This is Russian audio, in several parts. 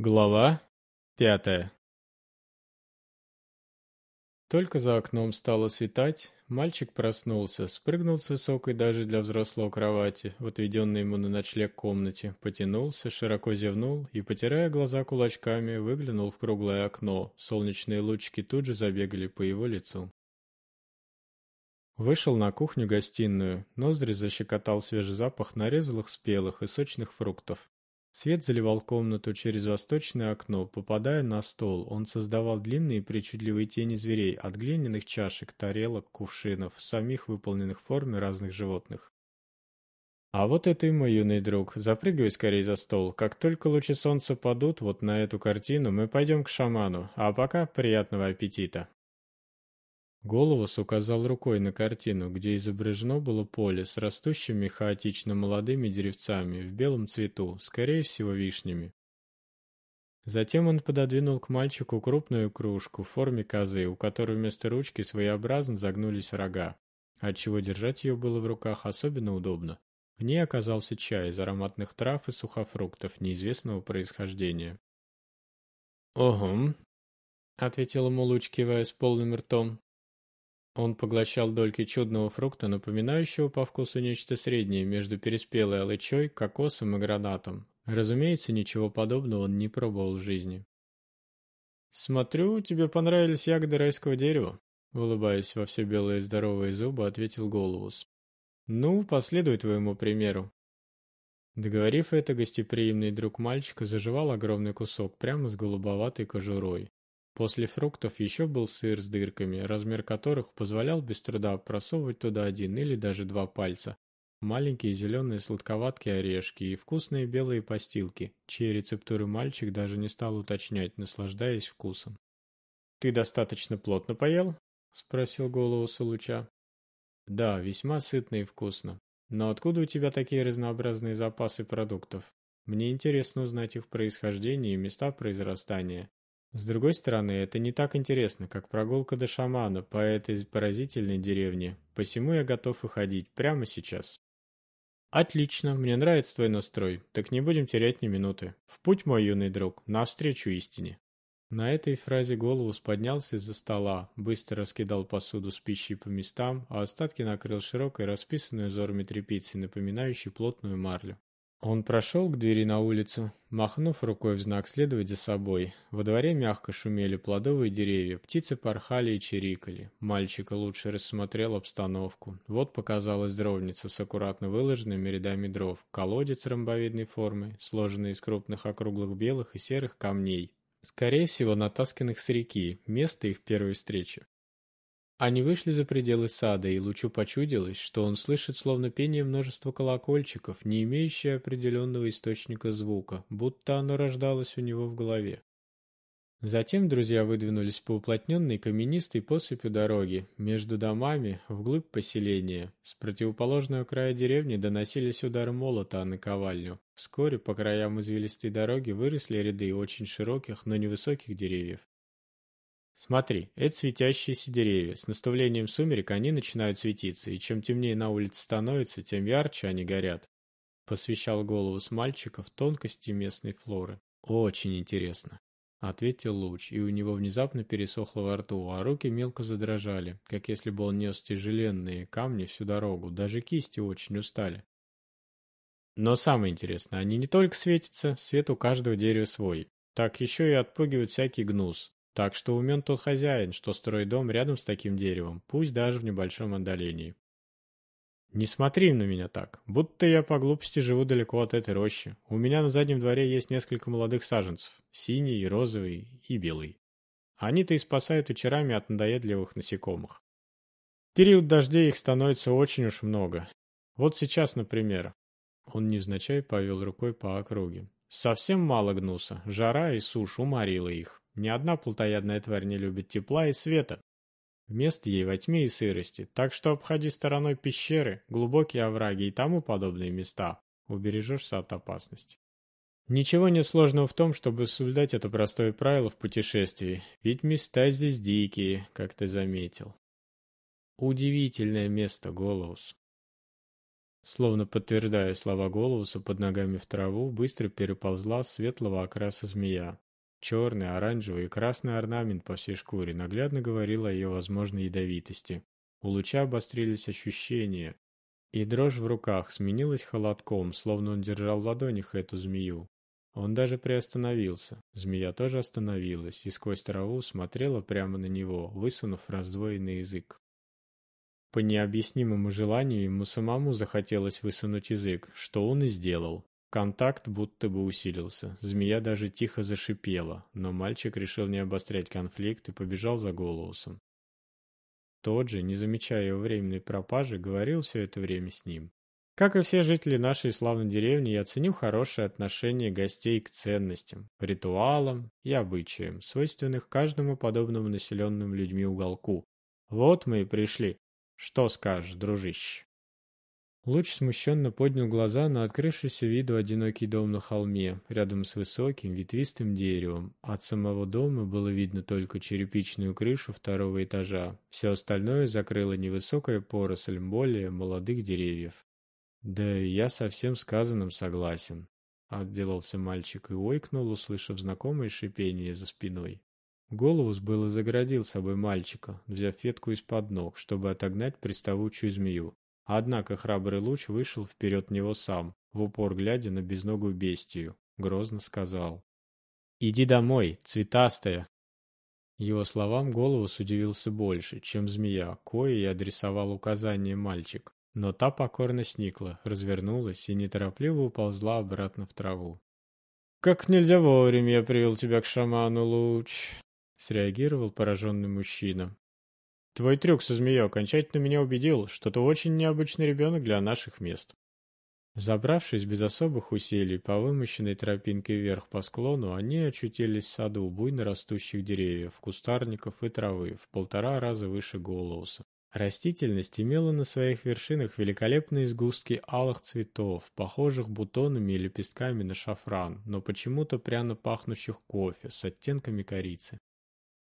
Глава пятая Только за окном стало светать, мальчик проснулся, спрыгнул с высокой даже для взрослого кровати, в отведенной ему на ночлег комнате, потянулся, широко зевнул и, потирая глаза кулачками, выглянул в круглое окно. Солнечные лучики тут же забегали по его лицу. Вышел на кухню-гостиную, ноздри защекотал свежий запах нарезанных спелых и сочных фруктов. Свет заливал комнату через восточное окно, попадая на стол. Он создавал длинные причудливые тени зверей, от глиняных чашек, тарелок, кувшинов, самих выполненных в форме разных животных. А вот это и мой юный друг. Запрыгивай скорее за стол. Как только лучи солнца падут вот на эту картину, мы пойдем к шаману. А пока приятного аппетита. Головус указал рукой на картину, где изображено было поле с растущими хаотично молодыми деревцами в белом цвету, скорее всего вишнями. Затем он пододвинул к мальчику крупную кружку в форме козы, у которой вместо ручки своеобразно загнулись рога, отчего держать ее было в руках особенно удобно. В ней оказался чай из ароматных трав и сухофруктов неизвестного происхождения. «Ого», — ответил ему Луч, кивая с полным ртом. Он поглощал дольки чудного фрукта, напоминающего по вкусу нечто среднее между переспелой алычой, кокосом и гранатом. Разумеется, ничего подобного он не пробовал в жизни. «Смотрю, тебе понравились ягоды райского дерева», — улыбаясь во все белые здоровые зубы, ответил Голубус. «Ну, последуй твоему примеру». Договорив это, гостеприимный друг мальчика заживал огромный кусок прямо с голубоватой кожурой. После фруктов еще был сыр с дырками, размер которых позволял без труда просовывать туда один или даже два пальца. Маленькие зеленые сладковатки орешки и вкусные белые постилки, чьи рецептуры мальчик даже не стал уточнять, наслаждаясь вкусом. «Ты достаточно плотно поел?» — спросил голову Сулуча. «Да, весьма сытно и вкусно. Но откуда у тебя такие разнообразные запасы продуктов? Мне интересно узнать их происхождение и места произрастания. С другой стороны, это не так интересно, как прогулка до шамана по этой поразительной деревне, посему я готов выходить прямо сейчас. Отлично, мне нравится твой настрой, так не будем терять ни минуты. В путь, мой юный друг, навстречу истине. На этой фразе Голубус поднялся из-за стола, быстро раскидал посуду с пищей по местам, а остатки накрыл широкой расписанной узорами тряпицей, напоминающей плотную марлю. Он прошел к двери на улицу, махнув рукой в знак следовать за собой. Во дворе мягко шумели плодовые деревья, птицы порхали и чирикали. Мальчика лучше рассмотрел обстановку. Вот показалась дровница с аккуратно выложенными рядами дров, колодец ромбовидной формы, сложенный из крупных округлых белых и серых камней. Скорее всего, натасканных с реки, место их первой встречи. Они вышли за пределы сада, и Лучу почудилось, что он слышит словно пение множества колокольчиков, не имеющее определенного источника звука, будто оно рождалось у него в голове. Затем друзья выдвинулись по уплотненной каменистой посыпью дороги, между домами, вглубь поселения. С противоположного края деревни доносились удары молота о наковальню. Вскоре по краям извилистой дороги выросли ряды очень широких, но невысоких деревьев. Смотри, это светящиеся деревья. С наставлением сумерек они начинают светиться, и чем темнее на улице становится, тем ярче они горят. Посвящал голову с мальчиков тонкости местной флоры. Очень интересно. Ответил Луч, и у него внезапно пересохло во рту, а руки мелко задрожали, как если бы он нес тяжеленные камни всю дорогу, даже кисти очень устали. Но самое интересное, они не только светятся, свет у каждого дерева свой, так еще и отпугивают всякий гнус, так что умен тот хозяин, что строит дом рядом с таким деревом, пусть даже в небольшом отдалении. Не смотри на меня так, будто я по глупости живу далеко от этой рощи. У меня на заднем дворе есть несколько молодых саженцев, синий, розовый и белый. Они-то и спасают вечерами от надоедливых насекомых. В период дождей их становится очень уж много. Вот сейчас, например. Он невзначай повел рукой по округе. Совсем мало гнуса, жара и сушь уморила их. Ни одна плотоядная тварь не любит тепла и света. Вместо ей во тьме и сырости, так что обходи стороной пещеры, глубокие овраги и тому подобные места. Убережешься от опасности. Ничего нет сложного в том, чтобы соблюдать это простое правило в путешествии, ведь места здесь дикие, как ты заметил. Удивительное место, Голоус. Словно подтверждая слова Голуса, под ногами в траву быстро переползла светлого окраса змея. Черный, оранжевый и красный орнамент по всей шкуре наглядно говорил о ее возможной ядовитости. У луча обострились ощущения, и дрожь в руках сменилась холодком, словно он держал в ладонях эту змею. Он даже приостановился. Змея тоже остановилась и сквозь траву смотрела прямо на него, высунув раздвоенный язык. По необъяснимому желанию ему самому захотелось высунуть язык, что он и сделал. Контакт будто бы усилился. Змея даже тихо зашипела, но мальчик решил не обострять конфликт и побежал за Голоусом. Тот же, не замечая его временной пропажи, говорил все это время с ним. Как и все жители нашей славной деревни, я ценю хорошее отношение гостей к ценностям, ритуалам и обычаям, свойственных каждому подобному населенным людьми уголку. Вот мы и пришли. Что скажешь, дружище? Луч смущенно поднял глаза на открывшийся виду одинокий дом на холме, рядом с высоким ветвистым деревом. От самого дома было видно только черепичную крышу второго этажа. Все остальное закрыло невысокая поросль более молодых деревьев. «Да я со всем сказанным согласен», — отделался мальчик и ойкнул, услышав знакомое шипение за спиной. Головус было заградил собой мальчика, взяв ветку из-под ног, чтобы отогнать приставучую змею. Однако храбрый луч вышел вперед него сам, в упор глядя на безногую бестию, грозно сказал. «Иди домой, цветастая!» Его словам Головус удивился больше, чем змея, кое и адресовал указание мальчик. Но та покорно сникла, развернулась и неторопливо уползла обратно в траву. «Как нельзя вовремя я привел тебя к шаману, Луч!» — среагировал пораженный мужчина. Твой трюк со змеей окончательно меня убедил, что ты очень необычный ребенок для наших мест. Забравшись без особых усилий по вымощенной тропинке вверх по склону, они очутились в саду буйно растущих деревьев, кустарников и травы в полтора раза выше Голоуса. Растительность имела на своих вершинах великолепные сгустки алых цветов, похожих бутонами и лепестками на шафран, но почему-то пряно пахнущих кофе с оттенками корицы.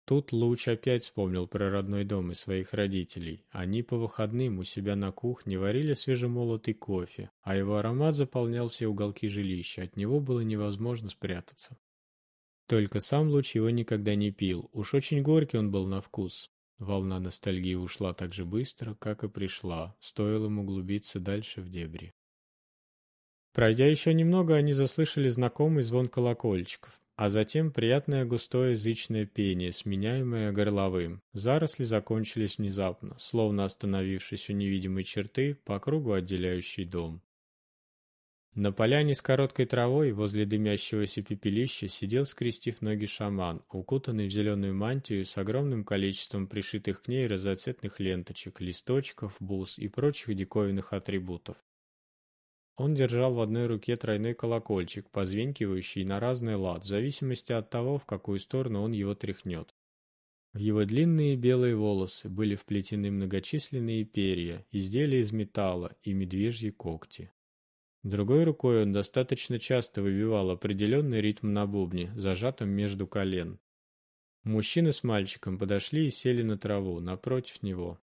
Тут Луч опять вспомнил про родной дом и своих родителей. Они по выходным у себя на кухне варили свежемолотый кофе, а его аромат заполнял все уголки жилища, от него было невозможно спрятаться. Только сам Луч его никогда не пил, уж очень горький он был на вкус. Волна ностальгии ушла так же быстро, как и пришла, стоило ему углубиться дальше в дебри. Пройдя еще немного, они заслышали знакомый звон колокольчиков а затем приятное густое язычное пение, сменяемое горловым. Заросли закончились внезапно, словно остановившись у невидимой черты, по кругу отделяющей дом. На поляне с короткой травой возле дымящегося пепелища сидел, скрестив ноги шаман, укутанный в зеленую мантию с огромным количеством пришитых к ней разноцветных ленточек, листочков, бус и прочих диковинных атрибутов. Он держал в одной руке тройной колокольчик, позвенькивающий на разный лад, в зависимости от того, в какую сторону он его тряхнет. В его длинные белые волосы были вплетены многочисленные перья, изделия из металла и медвежьи когти. Другой рукой он достаточно часто выбивал определенный ритм на бубне, зажатом между колен. Мужчина с мальчиком подошли и сели на траву напротив него.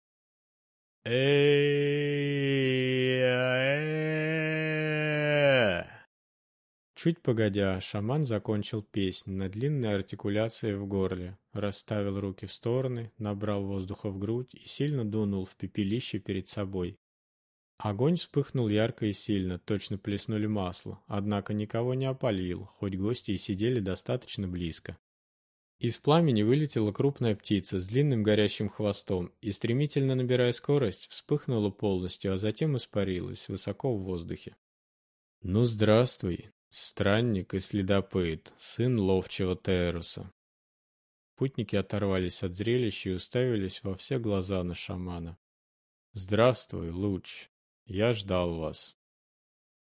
Чуть погодя, шаман закончил песнь на длинной артикуляции в горле, расставил руки в стороны, набрал воздуха в грудь и сильно дунул в пепелище перед собой. Огонь вспыхнул ярко и сильно, точно плеснули масло, однако никого не опалил, хоть гости и сидели достаточно близко. Из пламени вылетела крупная птица с длинным горящим хвостом и, стремительно набирая скорость, вспыхнула полностью, а затем испарилась высоко в воздухе. «Ну, здравствуй, странник и следопыт, сын ловчего Теруса». Путники оторвались от зрелища и уставились во все глаза на шамана. «Здравствуй, Луч. Я ждал вас.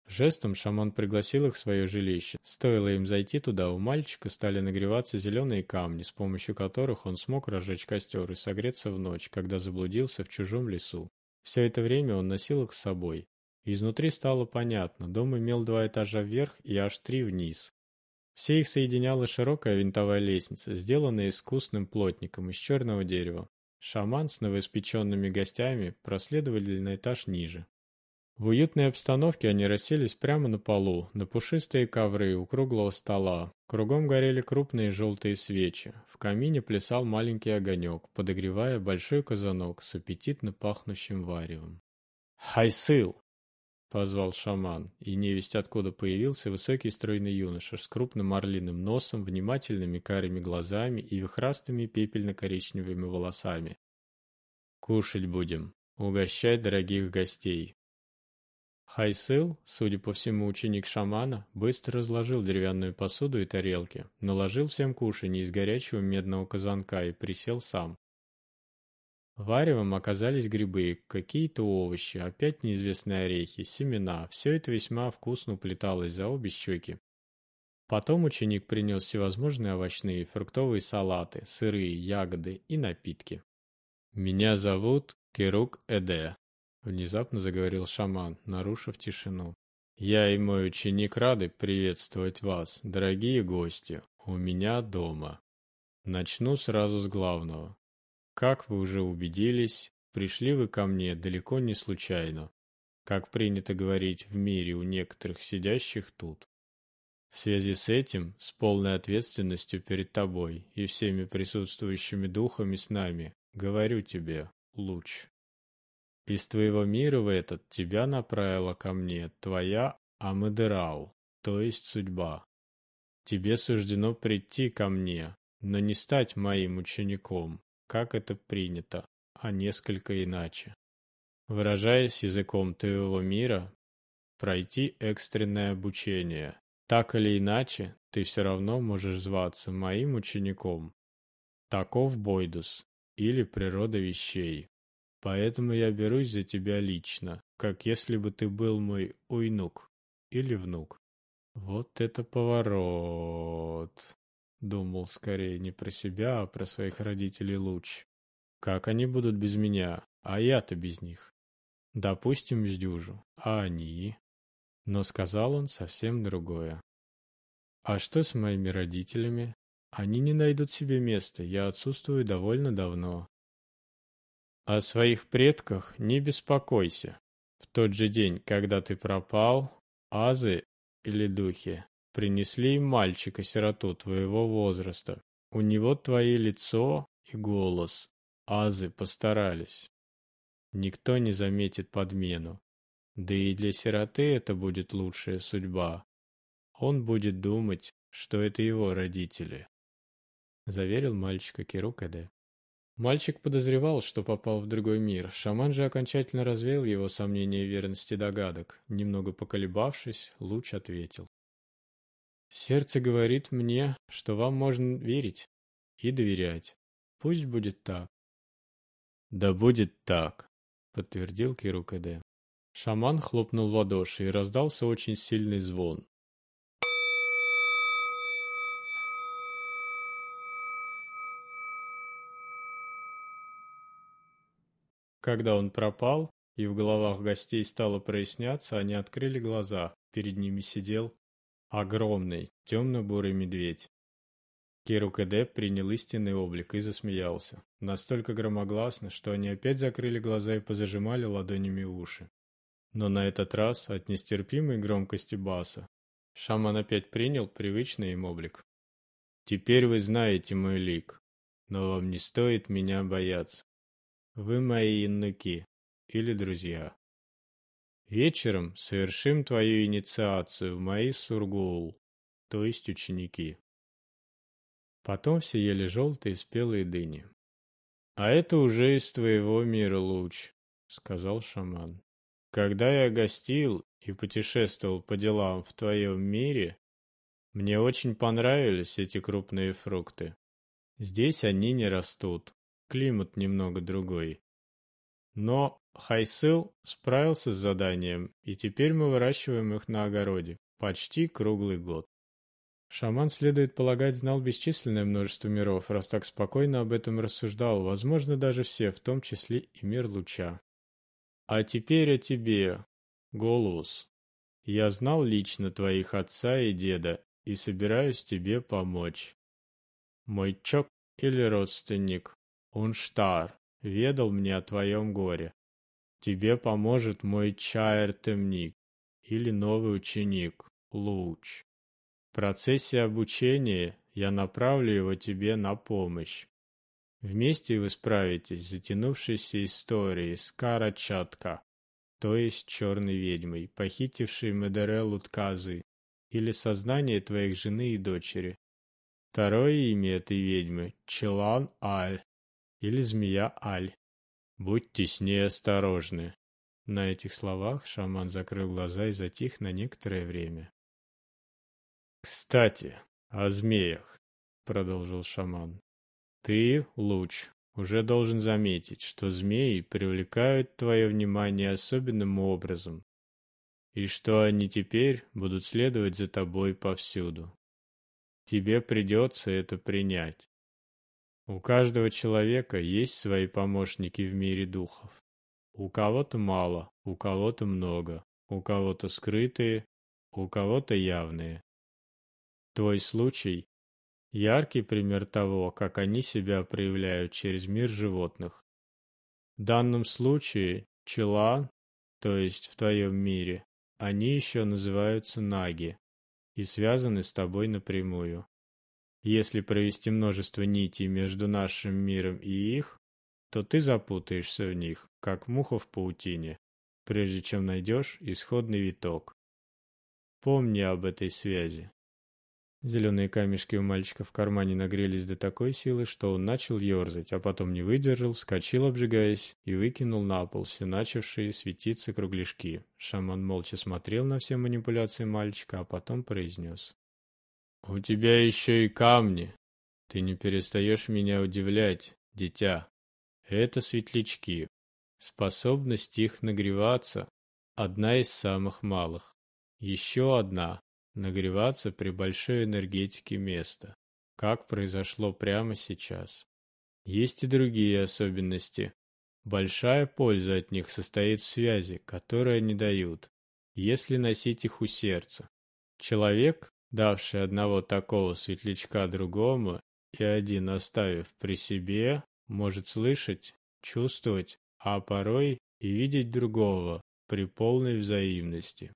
Жестом шаман пригласил их в свое жилище. Стоило им зайти туда, у мальчика стали нагреваться зеленые камни, с помощью которых он смог разжечь костер и согреться в ночь, когда заблудился в чужом лесу. Все это время он носил их с собой. Изнутри стало понятно, дом имел два этажа вверх и аж три вниз. Все их соединяла широкая винтовая лестница, сделанная искусным плотником из черного дерева. Шаман с новоиспеченными гостями проследовали на этаж ниже. В уютной обстановке они расселись прямо на полу, на пушистые ковры у круглого стола. Кругом горели крупные желтые свечи. В камине плясал маленький огонек, подогревая большой казанок с аппетитно пахнущим варевом. «Хайсыл!» — позвал шаман, и невесть откуда появился высокий стройный юноша с крупным орлиным носом, внимательными карими глазами и вихрастыми пепельно-коричневыми волосами. «Кушать будем. Угощай дорогих гостей». Хайсыл, судя по всему ученик шамана, быстро разложил деревянную посуду и тарелки, наложил всем кушанье из горячего медного казанка и присел сам. Варевом оказались грибы, какие-то овощи, опять неизвестные орехи, семена. Все это весьма вкусно уплеталось за обе щеки. Потом ученик принес всевозможные овощные фруктовые салаты, сырые, ягоды и напитки. «Меня зовут Керук Эде», — внезапно заговорил шаман, нарушив тишину. «Я и мой ученик рады приветствовать вас, дорогие гости, у меня дома. Начну сразу с главного. Как вы уже убедились, пришли вы ко мне далеко не случайно, как принято говорить в мире у некоторых сидящих тут. В связи с этим, с полной ответственностью перед тобой и всеми присутствующими духами с нами, говорю тебе, луч. Из твоего мира в этот тебя направила ко мне твоя Амадерал, то есть судьба. Тебе суждено прийти ко мне, но не стать моим учеником, как это принято, а несколько иначе. Выражаясь языком твоего мира, пройти экстренное обучение. Так или иначе, ты все равно можешь зваться моим учеником. Таков Бойдус, или природа вещей. Поэтому я берусь за тебя лично, как если бы ты был мой уйнук или внук. Вот это поворот. Думал скорее не про себя, а про своих родителей луч. Как они будут без меня, а я-то без них? Допустим, сдюжу, а они? Но сказал он совсем другое. А что с моими родителями? Они не найдут себе места, я отсутствую довольно давно. О своих предках не беспокойся. В тот же день, когда ты пропал, азы или духи Принесли им мальчика-сироту твоего возраста. У него твое лицо и голос. Азы постарались. Никто не заметит подмену. Да и для сироты это будет лучшая судьба. Он будет думать, что это его родители. Заверил мальчика Кирукаде. Мальчик подозревал, что попал в другой мир. Шаман же окончательно развеял его сомнения и верности догадок. Немного поколебавшись, Луч ответил. Сердце говорит мне, что вам можно верить и доверять. Пусть будет так. Да будет так, подтвердил Кирукаде. Шаман хлопнул в ладоши и раздался очень сильный звон. Когда он пропал, и в головах гостей стало проясняться, они открыли глаза. Перед ними сидел Огромный, темно-бурый медведь. Кирукэде принял истинный облик и засмеялся. Настолько громогласно, что они опять закрыли глаза и позажимали ладонями уши. Но на этот раз от нестерпимой громкости баса шаман опять принял привычный им облик. «Теперь вы знаете мой лик, но вам не стоит меня бояться. Вы мои инуки или друзья. Вечером совершим твою инициацию в мои сургул, то есть ученики. Потом все ели желтые спелые дыни. А это уже из твоего мира луч, сказал шаман. Когда я гостил и путешествовал по делам в твоем мире, мне очень понравились эти крупные фрукты. Здесь они не растут, климат немного другой. Но Хайсыл справился с заданием, и теперь мы выращиваем их на огороде. Почти круглый год. Шаман, следует полагать, знал бесчисленное множество миров, раз так спокойно об этом рассуждал, возможно, даже все, в том числе и мир луча. А теперь о тебе, Голус. Я знал лично твоих отца и деда, и собираюсь тебе помочь. Мой чок или родственник, Унштар, ведал мне о твоем горе. тебе поможет мой чайр-темник или новый ученик, Луч. В процессе обучения я направлю его тебе на помощь. Вместе вы справитесь с затянувшейся историей с Карачатка, то есть черной ведьмой, похитившей Медереллу Тказы, или сознание твоих жены и дочери. Второе имя этой ведьмы – Челан Аль, или Змея Аль. Будьте с ней осторожны. На этих словах шаман закрыл глаза и затих на некоторое время. «Кстати, о змеях», — продолжил шаман. «Ты, Луч, уже должен заметить, что змеи привлекают твое внимание особенным образом, и что они теперь будут следовать за тобой повсюду. Тебе придется это принять. У каждого человека есть свои помощники в мире духов. У кого-то мало, у кого-то много, у кого-то скрытые, у кого-то явные. Твой случай – яркий пример того, как они себя проявляют через мир животных. В данном случае чела, то есть в твоем мире, они еще называются наги и связаны с тобой напрямую. Если провести множество нитей между нашим миром и их, то ты запутаешься в них, как муха в паутине, прежде чем найдешь исходный виток. Помни об этой связи. Зеленые камешки у мальчика в кармане нагрелись до такой силы, что он начал ерзать, а потом не выдержал, вскочил, обжигаясь, и выкинул на пол все начавшие светиться кругляшки. Шаман молча смотрел на все манипуляции мальчика, а потом произнес. «У тебя еще и камни. Ты не перестаешь меня удивлять, дитя. Это светлячки. Способность их нагреваться – одна из самых малых. Еще одна – нагреваться при большой энергетике места, как произошло прямо сейчас. Есть и другие особенности. Большая польза от них состоит в связи, которую они дают, если носить их у сердца. Человек, давший одного такого светлячка другому и один оставив при себе, может слышать, чувствовать, а порой и видеть другого при полной взаимности.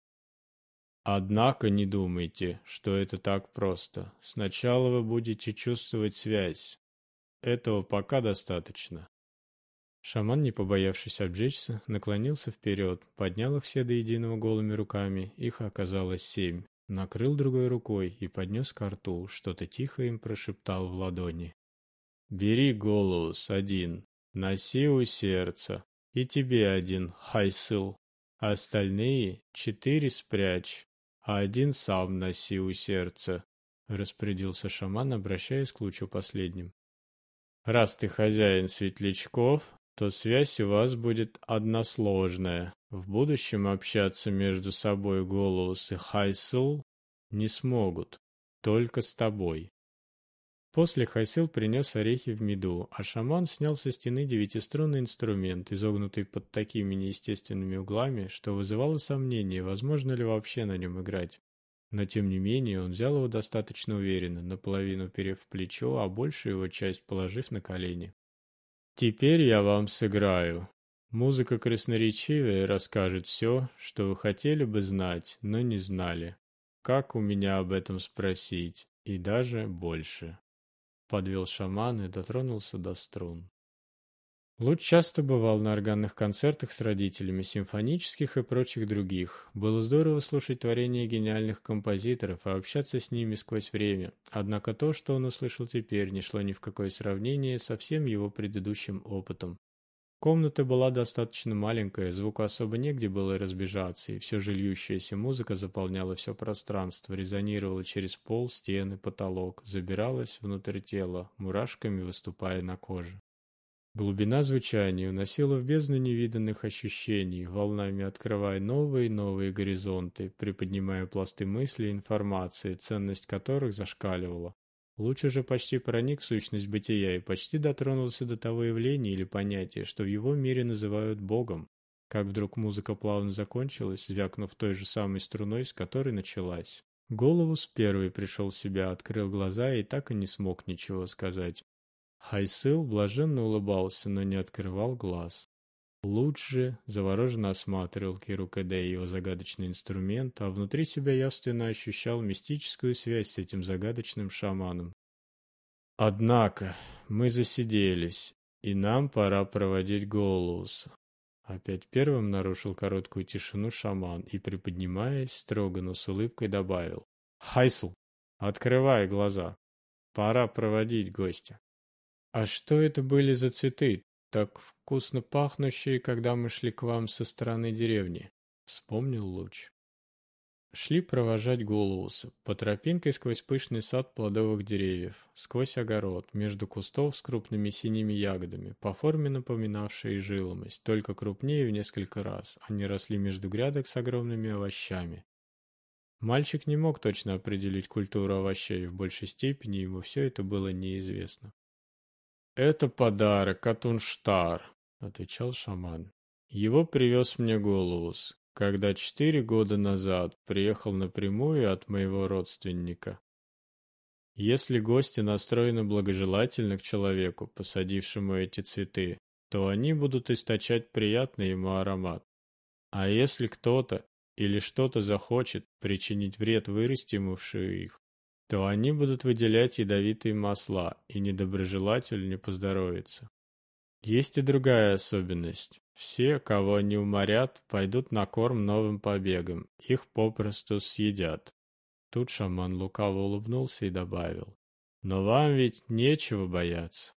Однако не думайте, что это так просто. Сначала вы будете чувствовать связь. Этого пока достаточно. Шаман, не побоявшись обжечься, наклонился вперед, поднял их все до единого голыми руками, их оказалось семь, накрыл другой рукой и поднес ко рту, что-то тихо им прошептал в ладони. Бери Голос один, носи у сердца, и тебе один, Хайсыл. Остальные четыре спрячь, а один сам носи у сердца, распорядился шаман, обращаясь к лучу последним. Раз ты хозяин светлячков, то связь у вас будет односложная. В будущем общаться между собой Голос и Хайсыл не смогут, только с тобой. После Хайсил принес орехи в меду, а шаман снял со стены девятиструнный инструмент, изогнутый под такими неестественными углами, что вызывало сомнение, возможно ли вообще на нем играть. Но тем не менее он взял его достаточно уверенно, наполовину перев плечо, а большую его часть положив на колени. «Теперь я вам сыграю. Музыка красноречивая расскажет все, что вы хотели бы знать, но не знали. Как у меня об этом спросить? И даже больше» подвел шаман и дотронулся до струн. Луч часто бывал на органных концертах с родителями, симфонических и прочих других. Было здорово слушать творения гениальных композиторов и общаться с ними сквозь время. Однако то, что он услышал теперь, не шло ни в какое сравнение со всем его предыдущим опытом. Комната была достаточно маленькая, звуку особо негде было разбежаться, и все же музыка заполняла все пространство, резонировала через пол, стены, потолок, забиралась внутрь тела, мурашками выступая на коже. Глубина звучания уносила в бездну невиданных ощущений, волнами открывая новые и новые горизонты, приподнимая пласты мыслей и информации, ценность которых зашкаливала. Луч уже почти проник в сущность бытия и почти дотронулся до того явления или понятия, что в его мире называют Богом. Как вдруг музыка плавно закончилась, звякнув той же самой струной, с которой началась. Голову с первой пришел в себя, открыл глаза и так и не смог ничего сказать. Хайсыл блаженно улыбался, но не открывал глаз. Луч же завороженно осматривал Киру КД и его загадочный инструмент, а внутри себя явственно ощущал мистическую связь с этим загадочным шаманом. Однако мы засиделись, и нам пора проводить Голуса. Опять первым нарушил короткую тишину шаман и, приподнимаясь, строго, но с улыбкой добавил. «Хайсл, открывай глаза. Пора проводить гостя». «А что это были за цветы, так вкусно пахнущие, когда мы шли к вам со стороны деревни?» — вспомнил Луч. Шли провожать Голууса по тропинке сквозь пышный сад плодовых деревьев, сквозь огород, между кустов с крупными синими ягодами, по форме напоминавшие жиломость, только крупнее в несколько раз. Они росли между грядок с огромными овощами. Мальчик не мог точно определить культуру овощей, в большей степени ему все это было неизвестно. «Это подарок от Унштар», — отвечал шаман. «Его привез мне Голуус, когда четыре года назад приехал напрямую от моего родственника. Если гости настроены благожелательно к человеку, посадившему эти цветы, то они будут источать приятный ему аромат. А если кто-то или что-то захочет причинить вред вырастимувшую их, то они будут выделять ядовитые масла, и недоброжелатель не поздоровится. Есть и другая особенность. Все, кого они уморят, пойдут на корм новым побегам, их попросту съедят. Тут шаман лукаво улыбнулся и добавил. Но вам ведь нечего бояться.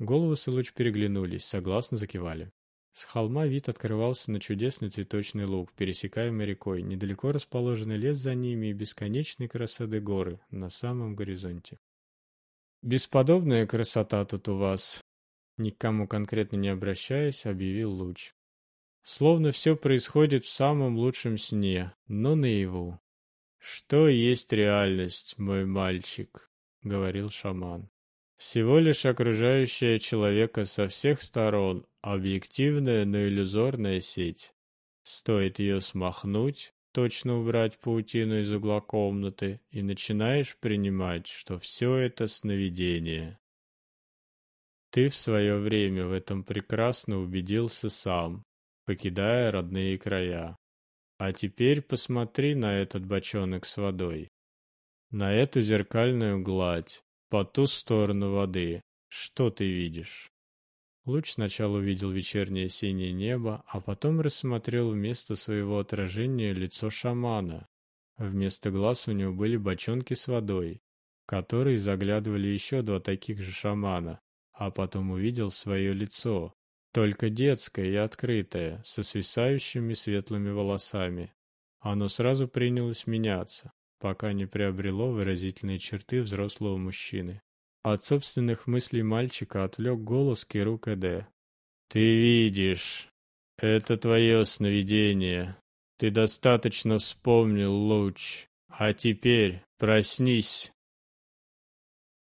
Головы и луч переглянулись, согласно закивали. С холма вид открывался на чудесный цветочный луг, пересекаемый рекой, недалеко расположенный лес за ними и бесконечные красоты горы на самом горизонте. «Бесподобная красота тут у вас», — никому конкретно не обращаясь, объявил Луч. «Словно все происходит в самом лучшем сне, но наяву». «Что есть реальность, мой мальчик?» — говорил шаман. Всего лишь окружающая человека со всех сторон, объективная, но иллюзорная сеть. Стоит ее смахнуть, точно убрать паутину из угла комнаты, и начинаешь принимать, что все это сновидение. Ты в свое время в этом прекрасно убедился сам, покидая родные края. А теперь посмотри на этот бочонок с водой, на эту зеркальную гладь, по ту сторону воды. Что ты видишь? Луч сначала увидел вечернее синее небо, а потом рассмотрел вместо своего отражения лицо шамана. Вместо глаз у него были бочонки с водой, которые заглядывали еще два таких же шамана, а потом увидел свое лицо, только детское и открытое, со свисающими светлыми волосами. Оно сразу принялось меняться пока не приобрело выразительные черты взрослого мужчины. От собственных мыслей мальчика отвлек голос Киру КД. «Ты видишь, это твое сновидение. Ты достаточно вспомнил луч. А теперь проснись